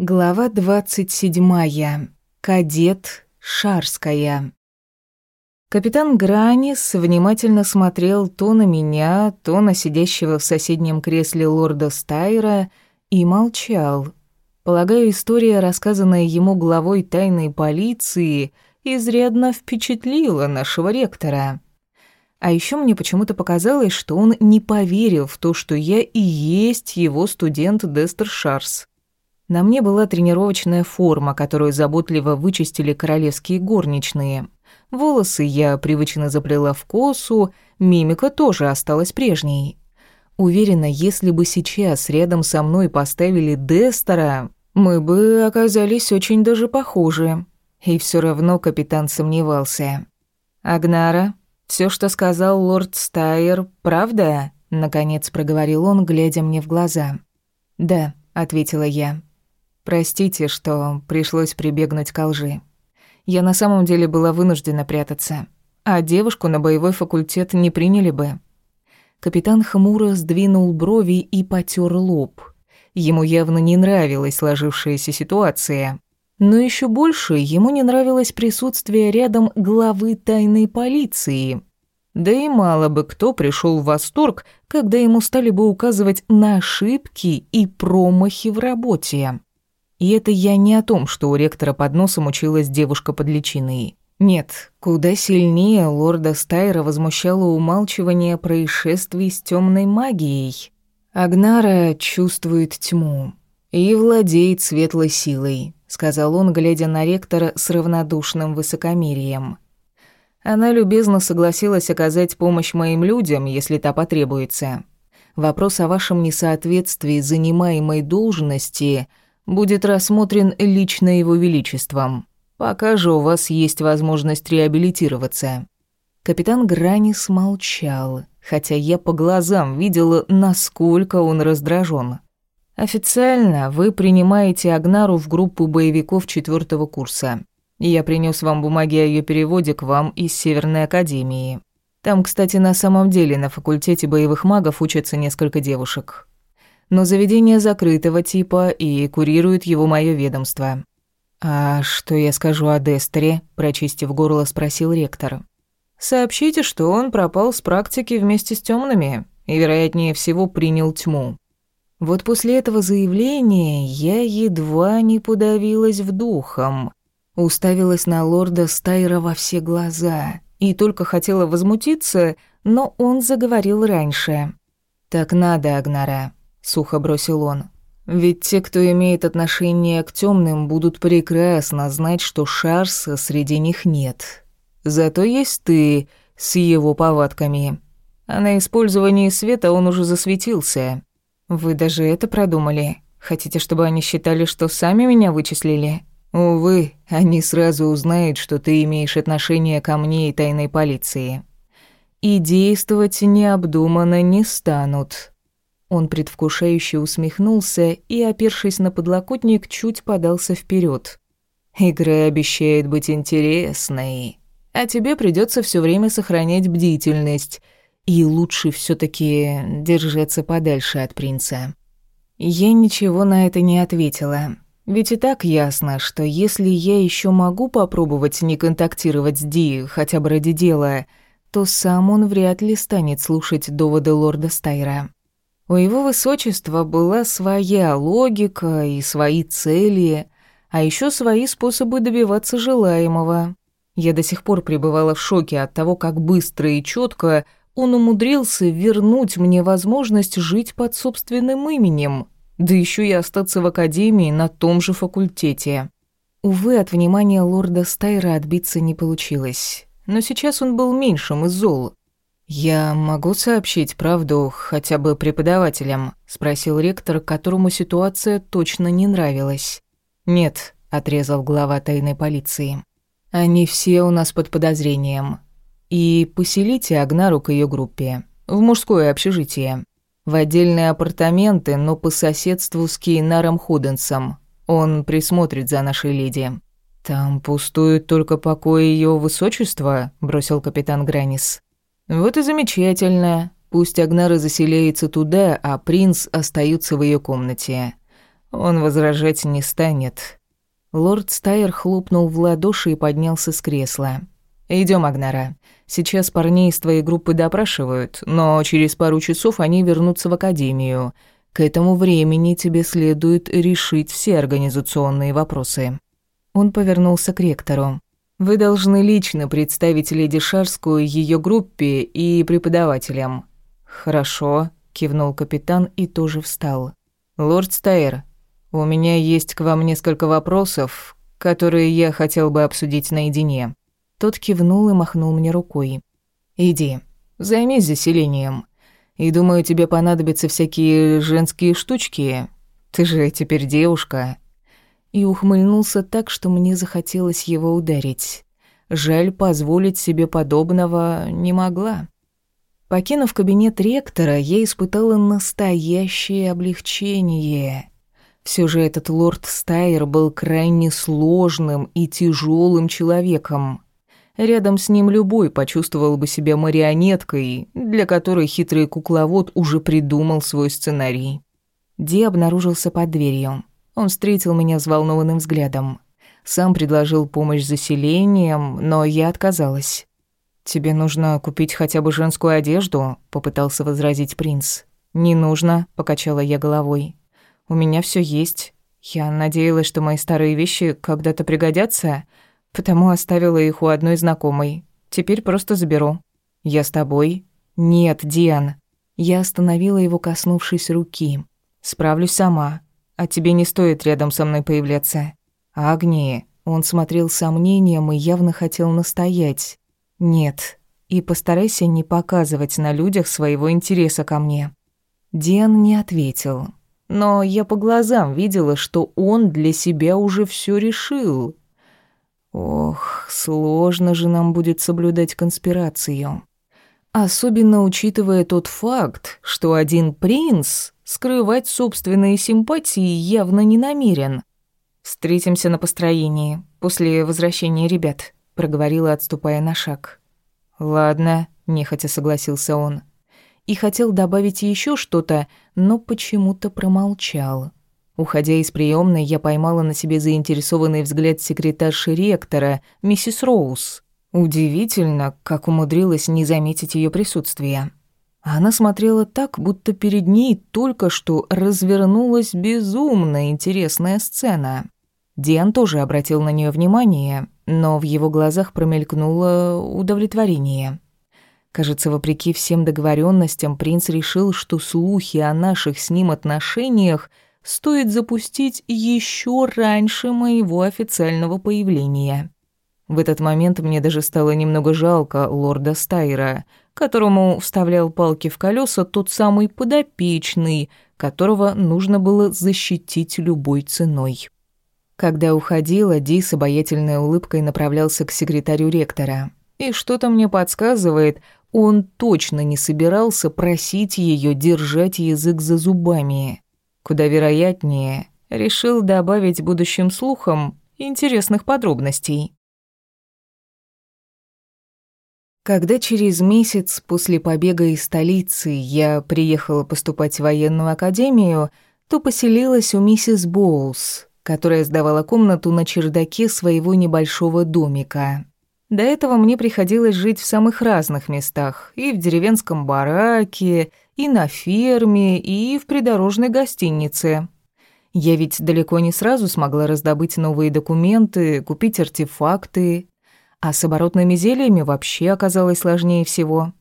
Глава 27. Кадет Шарская. Капитан Гранис внимательно смотрел то на меня, то на сидящего в соседнем кресле лорда Стайра и молчал. Полагаю, история, рассказанная ему главой тайной полиции, изрядно впечатлила нашего ректора. А еще мне почему-то показалось, что он не поверил в то, что я и есть его студент Дестер Шарс. На мне была тренировочная форма, которую заботливо вычистили королевские горничные. Волосы я привычно заплела в косу, мимика тоже осталась прежней. Уверена, если бы сейчас рядом со мной поставили Дестера, мы бы оказались очень даже похожи. И все равно капитан сомневался. «Агнара, все, что сказал лорд Стайер, правда?» Наконец проговорил он, глядя мне в глаза. «Да», — ответила я. Простите, что пришлось прибегнуть к лжи. Я на самом деле была вынуждена прятаться, а девушку на боевой факультет не приняли бы. Капитан хмуро сдвинул брови и потер лоб. Ему явно не нравилась сложившаяся ситуация. Но еще больше ему не нравилось присутствие рядом главы тайной полиции. Да и мало бы кто пришел в восторг, когда ему стали бы указывать на ошибки и промахи в работе. И это я не о том, что у ректора под носом училась девушка под личиной. Нет, куда сильнее лорда Стайра возмущало умалчивание происшествий с темной магией. Агнара чувствует тьму и владеет светлой силой, сказал он, глядя на ректора с равнодушным высокомерием. Она любезно согласилась оказать помощь моим людям, если та потребуется. Вопрос о вашем несоответствии занимаемой должности – будет рассмотрен лично его величеством. Пока же у вас есть возможность реабилитироваться». Капитан Гранис молчал, хотя я по глазам видела, насколько он раздражен. «Официально вы принимаете Агнару в группу боевиков четвертого курса. Я принес вам бумаги о ее переводе к вам из Северной Академии. Там, кстати, на самом деле на факультете боевых магов учатся несколько девушек но заведение закрытого типа и курирует его мое ведомство. «А что я скажу о Дестере?» – прочистив горло, спросил ректор. «Сообщите, что он пропал с практики вместе с темными и, вероятнее всего, принял тьму». Вот после этого заявления я едва не подавилась в духом, уставилась на лорда Стайра во все глаза и только хотела возмутиться, но он заговорил раньше. «Так надо, Агнара сухо бросил он. Ведь те, кто имеет отношение к темным, будут прекрасно знать, что Шарса среди них нет. Зато есть ты с его повадками. А на использовании света он уже засветился. Вы даже это продумали? Хотите, чтобы они считали, что сами меня вычислили? Увы, они сразу узнают, что ты имеешь отношение ко мне и тайной полиции. И действовать необдуманно не станут. Он предвкушающе усмехнулся и, опершись на подлокотник, чуть подался вперед. «Игра обещает быть интересной, а тебе придется все время сохранять бдительность, и лучше все таки держаться подальше от принца». Я ничего на это не ответила. Ведь и так ясно, что если я еще могу попробовать не контактировать с Ди хотя бы ради дела, то сам он вряд ли станет слушать доводы лорда Стайра. У его высочества была своя логика и свои цели, а еще свои способы добиваться желаемого. Я до сих пор пребывала в шоке от того, как быстро и четко он умудрился вернуть мне возможность жить под собственным именем, да еще и остаться в академии на том же факультете. Увы, от внимания лорда Стайра отбиться не получилось. Но сейчас он был меньшим из зол. «Я могу сообщить правду хотя бы преподавателям?» – спросил ректор, которому ситуация точно не нравилась. «Нет», – отрезал глава тайной полиции. «Они все у нас под подозрением. И поселите Агнару к ее группе. В мужское общежитие. В отдельные апартаменты, но по соседству с Кейнаром Худенсом. Он присмотрит за нашей леди». «Там пустуют только покои ее высочества», – бросил капитан Гранис. «Вот и замечательно. Пусть Агнара заселяется туда, а принц остается в ее комнате. Он возражать не станет. Лорд Стайер хлопнул в ладоши и поднялся с кресла. Идем, Агнара. Сейчас парней из твоей группы допрашивают, но через пару часов они вернутся в академию. К этому времени тебе следует решить все организационные вопросы». Он повернулся к ректору. «Вы должны лично представить леди Шарскую ее группе и преподавателям». «Хорошо», — кивнул капитан и тоже встал. «Лорд Стайер, у меня есть к вам несколько вопросов, которые я хотел бы обсудить наедине». Тот кивнул и махнул мне рукой. «Иди, займись заселением. И думаю, тебе понадобятся всякие женские штучки. Ты же теперь девушка». И ухмыльнулся так, что мне захотелось его ударить. Жаль, позволить себе подобного не могла. Покинув кабинет ректора, я испытала настоящее облегчение. Все же этот лорд Стайер был крайне сложным и тяжелым человеком. Рядом с ним любой почувствовал бы себя марионеткой, для которой хитрый кукловод уже придумал свой сценарий. Ди обнаружился под дверью. Он встретил меня взволнованным взглядом. Сам предложил помощь заселением, но я отказалась. «Тебе нужно купить хотя бы женскую одежду», — попытался возразить принц. «Не нужно», — покачала я головой. У меня все есть. Я надеялась, что мои старые вещи когда-то пригодятся, потому оставила их у одной знакомой. Теперь просто заберу. Я с тобой? Нет, Диан. Я остановила его, коснувшись руки. Справлюсь сама. А тебе не стоит рядом со мной появляться. Агни. Он смотрел сомнением и явно хотел настоять. Нет. И постарайся не показывать на людях своего интереса ко мне. Диан не ответил, но я по глазам видела, что он для себя уже все решил. Ох, сложно же нам будет соблюдать конспирацию. Особенно учитывая тот факт, что один принц скрывать собственные симпатии явно не намерен. «Встретимся на построении, после возвращения ребят», — проговорила, отступая на шаг. «Ладно», — нехотя согласился он и хотел добавить еще что-то, но почему-то промолчал. Уходя из приемной, я поймала на себе заинтересованный взгляд секретарши ректора, миссис Роуз. Удивительно, как умудрилась не заметить ее присутствие. Она смотрела так, будто перед ней только что развернулась безумно интересная сцена. Диан тоже обратил на нее внимание, но в его глазах промелькнуло удовлетворение. Кажется, вопреки всем договоренностям, принц решил, что слухи о наших с ним отношениях стоит запустить еще раньше моего официального появления. В этот момент мне даже стало немного жалко лорда Стайра, которому вставлял палки в колеса тот самый подопечный, которого нужно было защитить любой ценой. Когда уходила, Ди с обаятельной улыбкой направлялся к секретарю ректора. И что-то мне подсказывает, он точно не собирался просить ее держать язык за зубами. Куда вероятнее, решил добавить будущим слухам интересных подробностей. Когда через месяц после побега из столицы я приехала поступать в военную академию, то поселилась у миссис Боулс, которая сдавала комнату на чердаке своего небольшого домика. До этого мне приходилось жить в самых разных местах, и в деревенском бараке, и на ферме, и в придорожной гостинице. Я ведь далеко не сразу смогла раздобыть новые документы, купить артефакты, а с оборотными зельями вообще оказалось сложнее всего.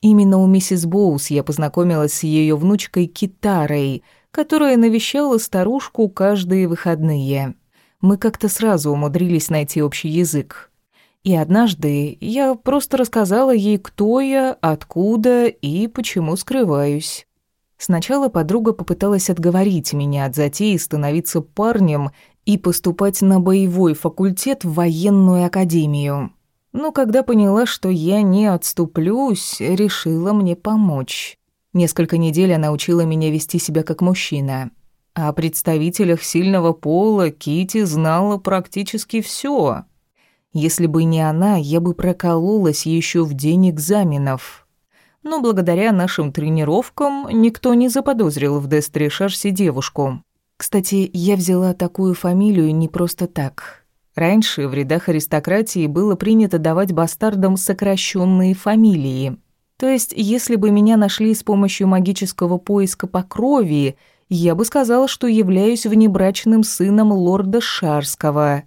Именно у миссис Боус я познакомилась с ее внучкой Китарой, которая навещала старушку каждые выходные. Мы как-то сразу умудрились найти общий язык. И однажды я просто рассказала ей, кто я, откуда и почему скрываюсь. Сначала подруга попыталась отговорить меня от затеи становиться парнем и поступать на боевой факультет в военную академию. Но когда поняла, что я не отступлюсь, решила мне помочь. Несколько недель она учила меня вести себя как мужчина. О представителях сильного пола Кити знала практически все. Если бы не она, я бы прокололась еще в день экзаменов. Но благодаря нашим тренировкам никто не заподозрил в Дестре Шарсе девушку. Кстати, я взяла такую фамилию не просто так. Раньше в рядах аристократии было принято давать бастардам сокращенные фамилии. То есть, если бы меня нашли с помощью магического поиска по крови, я бы сказала, что являюсь внебрачным сыном лорда Шарского.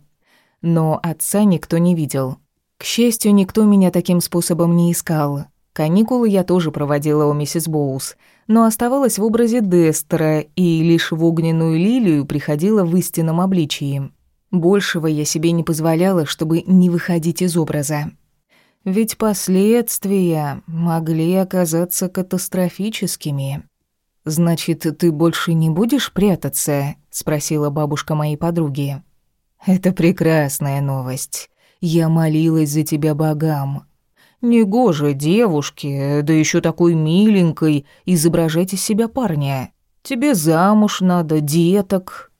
Но отца никто не видел. К счастью, никто меня таким способом не искал. Каникулы я тоже проводила у миссис Боус, но оставалась в образе Дестера и лишь в огненную лилию приходила в истинном обличии. Большего я себе не позволяла, чтобы не выходить из образа. Ведь последствия могли оказаться катастрофическими. «Значит, ты больше не будешь прятаться?» — спросила бабушка моей подруги. «Это прекрасная новость. Я молилась за тебя богам. Негоже девушке, да еще такой миленькой, изображать из себя парня. Тебе замуж надо, деток».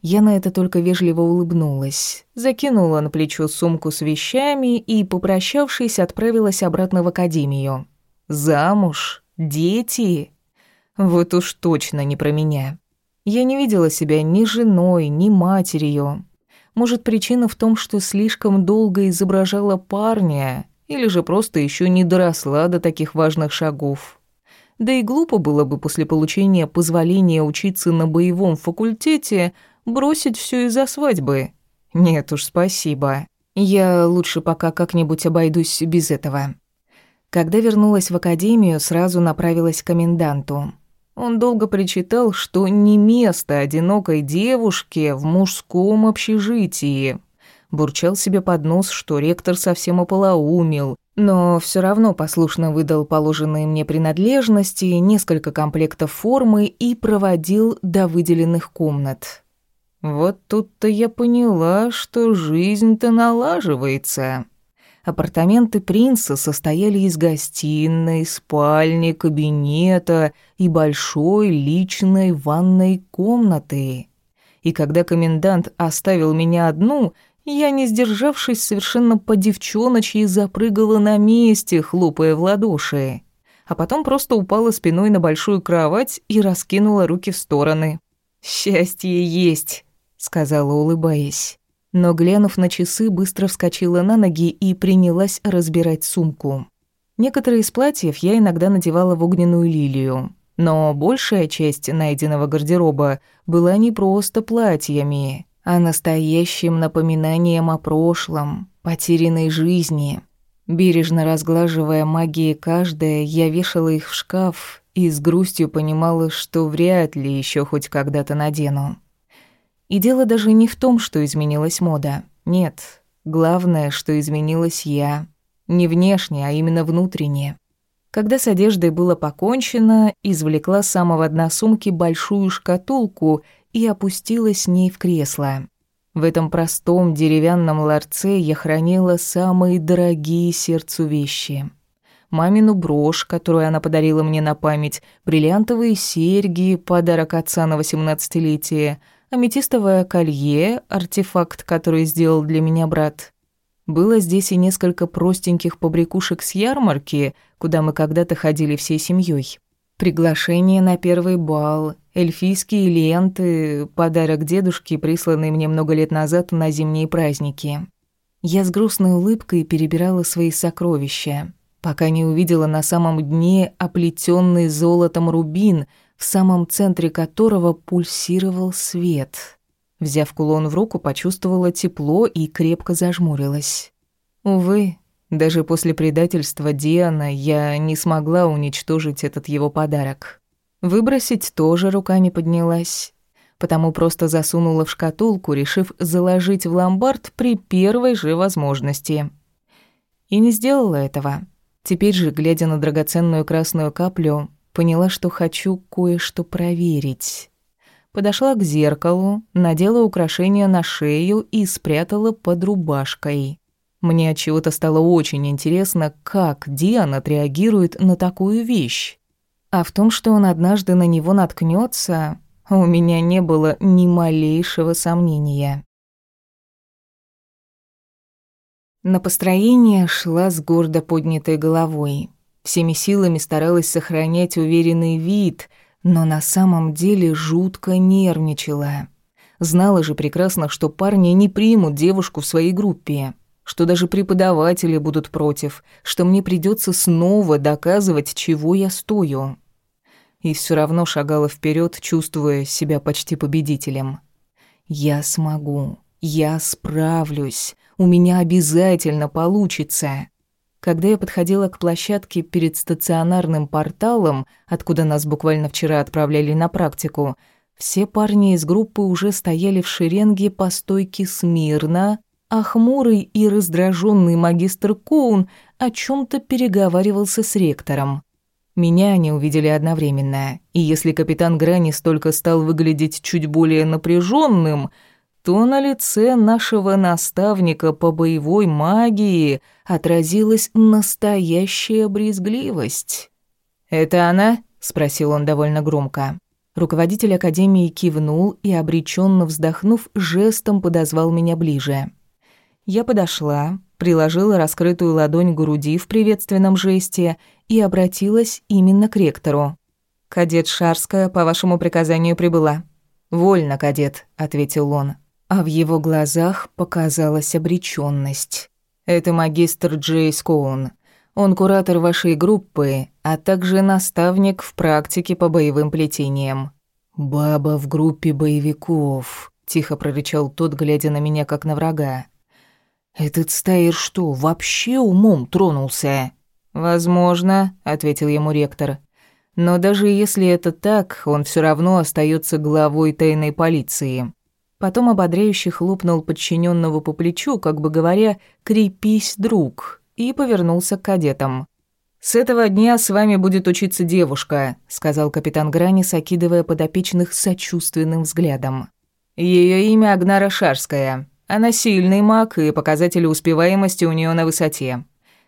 Я на это только вежливо улыбнулась, закинула на плечо сумку с вещами и, попрощавшись, отправилась обратно в академию. «Замуж? Дети?» Вот уж точно не про меня. Я не видела себя ни женой, ни матерью. Может, причина в том, что слишком долго изображала парня, или же просто еще не доросла до таких важных шагов. Да и глупо было бы после получения позволения учиться на боевом факультете бросить все из-за свадьбы. Нет уж, спасибо. Я лучше пока как-нибудь обойдусь без этого. Когда вернулась в академию, сразу направилась к коменданту. Он долго причитал, что не место одинокой девушке в мужском общежитии. Бурчал себе под нос, что ректор совсем ополоумил, но все равно послушно выдал положенные мне принадлежности, несколько комплектов формы и проводил до выделенных комнат. Вот тут-то я поняла, что жизнь-то налаживается. Апартаменты принца состояли из гостиной, спальни, кабинета и большой личной ванной комнаты. И когда комендант оставил меня одну, я, не сдержавшись, совершенно по-девчоночьи запрыгала на месте, хлопая в ладоши. А потом просто упала спиной на большую кровать и раскинула руки в стороны. «Счастье есть», — сказала, улыбаясь но, глянув на часы, быстро вскочила на ноги и принялась разбирать сумку. Некоторые из платьев я иногда надевала в огненную лилию, но большая часть найденного гардероба была не просто платьями, а настоящим напоминанием о прошлом, потерянной жизни. Бережно разглаживая магией каждое, я вешала их в шкаф и с грустью понимала, что вряд ли еще хоть когда-то надену. И дело даже не в том, что изменилась мода. Нет, главное, что изменилась я. Не внешне, а именно внутренне. Когда с одеждой было покончено, извлекла самого дна сумки большую шкатулку и опустилась с ней в кресло. В этом простом деревянном ларце я хранила самые дорогие сердцу вещи. Мамину брошь, которую она подарила мне на память, бриллиантовые серьги, подарок отца на восемнадцатилетие — аметистовое колье, артефакт, который сделал для меня брат. Было здесь и несколько простеньких побрякушек с ярмарки, куда мы когда-то ходили всей семьей. Приглашение на первый бал, эльфийские ленты, подарок дедушке, присланный мне много лет назад на зимние праздники. Я с грустной улыбкой перебирала свои сокровища, пока не увидела на самом дне оплетенный золотом рубин — в самом центре которого пульсировал свет. Взяв кулон в руку, почувствовала тепло и крепко зажмурилась. Увы, даже после предательства Диана я не смогла уничтожить этот его подарок. Выбросить тоже рука не поднялась, потому просто засунула в шкатулку, решив заложить в ломбард при первой же возможности. И не сделала этого. Теперь же, глядя на драгоценную красную каплю, Поняла, что хочу кое-что проверить. Подошла к зеркалу, надела украшение на шею и спрятала под рубашкой. Мне от чего-то стало очень интересно, как Диана отреагирует на такую вещь. А в том, что он однажды на него наткнется, у меня не было ни малейшего сомнения. На построение шла с гордо поднятой головой. Всеми силами старалась сохранять уверенный вид, но на самом деле жутко нервничала. Знала же прекрасно, что парни не примут девушку в своей группе, что даже преподаватели будут против, что мне придется снова доказывать, чего я стою. И все равно шагала вперед, чувствуя себя почти победителем. Я смогу, я справлюсь, у меня обязательно получится. Когда я подходила к площадке перед стационарным порталом, откуда нас буквально вчера отправляли на практику, все парни из группы уже стояли в шеренге по стойке смирно, а хмурый и раздраженный магистр Коун о чем то переговаривался с ректором. Меня они увидели одновременно, и если капитан Гранис только стал выглядеть чуть более напряженным, то на лице нашего наставника по боевой магии отразилась настоящая брезгливость. «Это она?» — спросил он довольно громко. Руководитель академии кивнул и, обреченно вздохнув, жестом подозвал меня ближе. Я подошла, приложила раскрытую ладонь к груди в приветственном жесте и обратилась именно к ректору. «Кадет Шарская по вашему приказанию прибыла». «Вольно, кадет», — ответил он а в его глазах показалась обречённость. «Это магистр Джей Скоун. Он куратор вашей группы, а также наставник в практике по боевым плетениям». «Баба в группе боевиков», — тихо прорычал тот, глядя на меня как на врага. «Этот стаир что, вообще умом тронулся?» «Возможно», — ответил ему ректор. «Но даже если это так, он все равно остается главой тайной полиции. Потом ободряюще хлопнул подчиненного по плечу, как бы говоря «крепись, друг», и повернулся к кадетам. «С этого дня с вами будет учиться девушка», — сказал капитан Гранис, окидывая подопечных сочувственным взглядом. Ее имя Агнара Шарская. Она сильный маг, и показатели успеваемости у нее на высоте.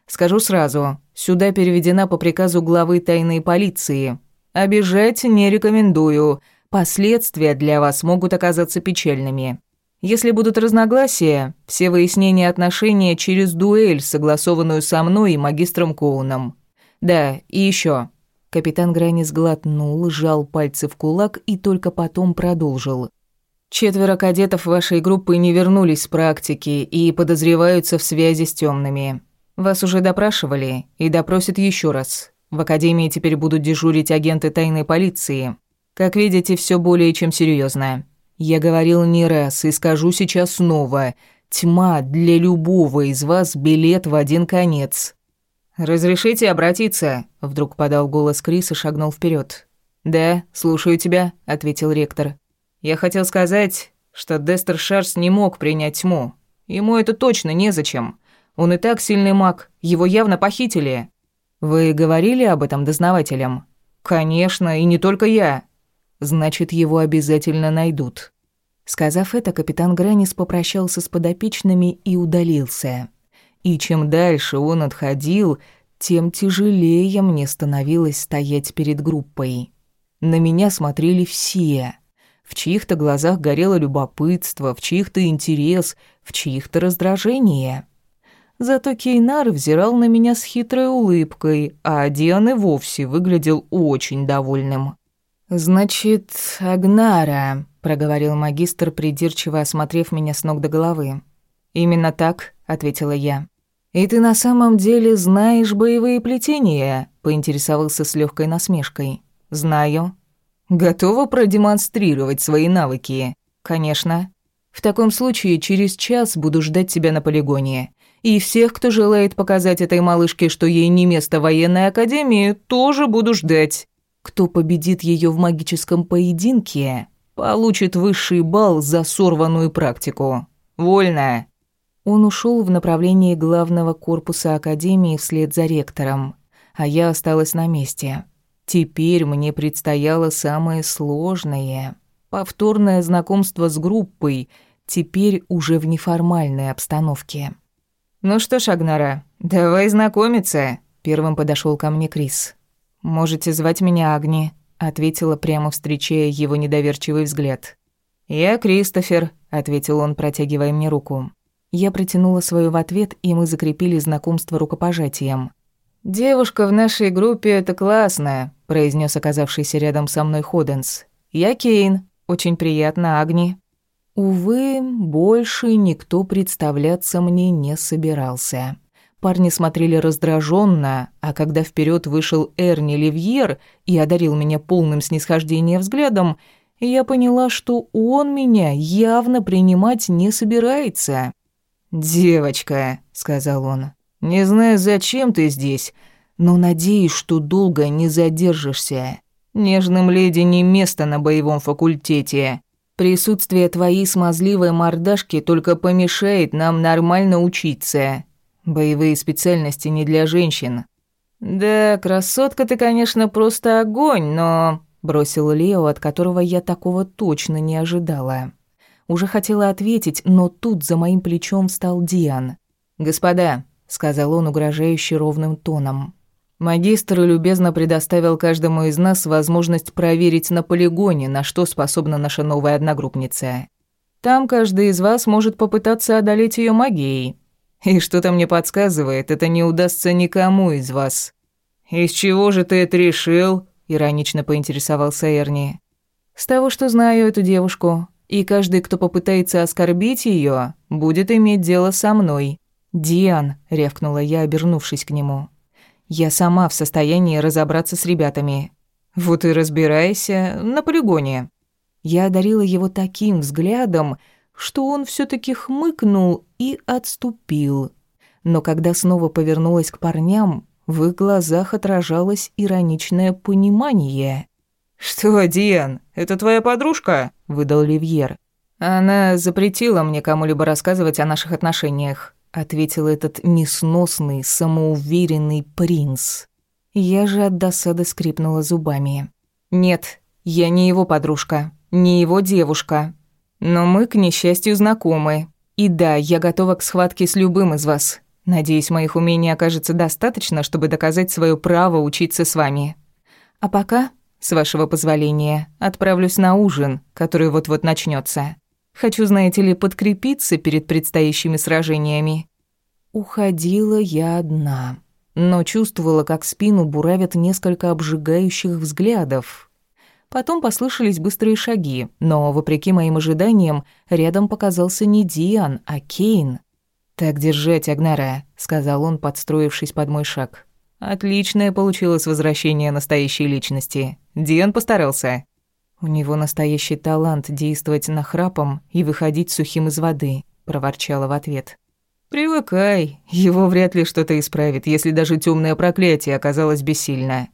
Скажу сразу, сюда переведена по приказу главы тайной полиции. Обижать не рекомендую, Последствия для вас могут оказаться печальными. Если будут разногласия, все выяснения отношения через дуэль, согласованную со мной и магистром Коуном. Да, и еще. Капитан Грани сглотнул, сжал пальцы в кулак и только потом продолжил. Четверо кадетов вашей группы не вернулись с практики и подозреваются в связи с темными. Вас уже допрашивали и допросят еще раз. В академии теперь будут дежурить агенты тайной полиции. Как видите, все более чем серьезно. Я говорил не раз и скажу сейчас снова. Тьма для любого из вас билет в один конец. «Разрешите обратиться?» — вдруг подал голос Крис и шагнул вперед. «Да, слушаю тебя», — ответил ректор. «Я хотел сказать, что Дестер Шарс не мог принять тьму. Ему это точно незачем. Он и так сильный маг, его явно похитили». «Вы говорили об этом дознавателям?» «Конечно, и не только я значит, его обязательно найдут». Сказав это, капитан Гранис попрощался с подопечными и удалился. И чем дальше он отходил, тем тяжелее мне становилось стоять перед группой. На меня смотрели все. В чьих-то глазах горело любопытство, в чьих-то интерес, в чьих-то раздражение. Зато Кейнар взирал на меня с хитрой улыбкой, а Диан и вовсе выглядел очень довольным. «Значит, Агнара», — проговорил магистр, придирчиво осмотрев меня с ног до головы. «Именно так», — ответила я. «И ты на самом деле знаешь боевые плетения?» — поинтересовался с легкой насмешкой. «Знаю». «Готова продемонстрировать свои навыки?» «Конечно». «В таком случае через час буду ждать тебя на полигоне. И всех, кто желает показать этой малышке, что ей не место в военной академии, тоже буду ждать. Кто победит ее в магическом поединке, получит высший балл за сорванную практику. Вольно. Он ушел в направлении главного корпуса академии вслед за ректором, а я осталась на месте. Теперь мне предстояло самое сложное повторное знакомство с группой, теперь уже в неформальной обстановке. Ну что ж, Агнара, давай знакомиться. Первым подошел ко мне Крис. «Можете звать меня Агни», — ответила, прямо встречая его недоверчивый взгляд. «Я Кристофер», — ответил он, протягивая мне руку. Я протянула свою в ответ, и мы закрепили знакомство рукопожатием. «Девушка в нашей группе — это классная», — произнес оказавшийся рядом со мной Ходенс. «Я Кейн. Очень приятно, Агни». Увы, больше никто представляться мне не собирался. Парни смотрели раздраженно, а когда вперед вышел Эрни Ливьер и одарил меня полным снисхождения взглядом, я поняла, что он меня явно принимать не собирается. «Девочка», — сказал он, — «не знаю, зачем ты здесь, но надеюсь, что долго не задержишься. Нежным леди не место на боевом факультете. Присутствие твоей смазливой мордашки только помешает нам нормально учиться. Боевые специальности не для женщин. Да, красотка ты, конечно, просто огонь, но бросил Лео, от которого я такого точно не ожидала. Уже хотела ответить, но тут за моим плечом встал Диан. "Господа", сказал он угрожающе ровным тоном. Магистр любезно предоставил каждому из нас возможность проверить на полигоне, на что способна наша новая одногруппница. Там каждый из вас может попытаться одолеть ее магией. И что-то мне подсказывает, это не удастся никому из вас. Из чего же ты это решил? иронично поинтересовался Эрни. С того, что знаю эту девушку, и каждый, кто попытается оскорбить ее, будет иметь дело со мной. Диан, рявкнула я, обернувшись к нему. Я сама в состоянии разобраться с ребятами. Вот и разбирайся на полигоне. Я одарила его таким взглядом, что он все таки хмыкнул и отступил. Но когда снова повернулась к парням, в их глазах отражалось ироничное понимание. «Что, Диан, это твоя подружка?» – выдал Ливьер. «Она запретила мне кому-либо рассказывать о наших отношениях», – ответил этот несносный, самоуверенный принц. Я же от досады скрипнула зубами. «Нет, я не его подружка, не его девушка. Но мы, к несчастью, знакомы. И да, я готова к схватке с любым из вас. Надеюсь, моих умений окажется достаточно, чтобы доказать свое право учиться с вами. А пока, с вашего позволения, отправлюсь на ужин, который вот-вот начнется. Хочу, знаете ли, подкрепиться перед предстоящими сражениями. Уходила я одна, но чувствовала, как спину буравят несколько обжигающих взглядов. Потом послышались быстрые шаги, но, вопреки моим ожиданиям, рядом показался не Диан, а Кейн. «Так держать, Агнара», — сказал он, подстроившись под мой шаг. «Отличное получилось возвращение настоящей личности. Диан постарался». «У него настоящий талант действовать нахрапом и выходить сухим из воды», — проворчала в ответ. «Привыкай, его вряд ли что-то исправит, если даже темное проклятие оказалось бессильно.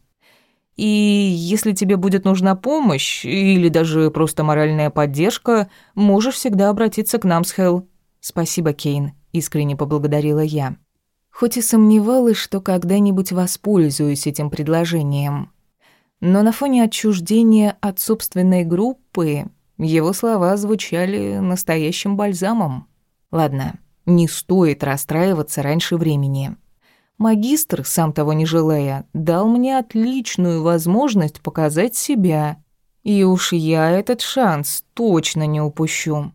И если тебе будет нужна помощь или даже просто моральная поддержка, можешь всегда обратиться к нам с Хелл. Спасибо, Кейн искренне поблагодарила я. Хоть и сомневалась, что когда-нибудь воспользуюсь этим предложением. Но на фоне отчуждения от собственной группы его слова звучали настоящим бальзамом. Ладно, не стоит расстраиваться раньше времени. Магистр, сам того не желая, дал мне отличную возможность показать себя. И уж я этот шанс точно не упущу.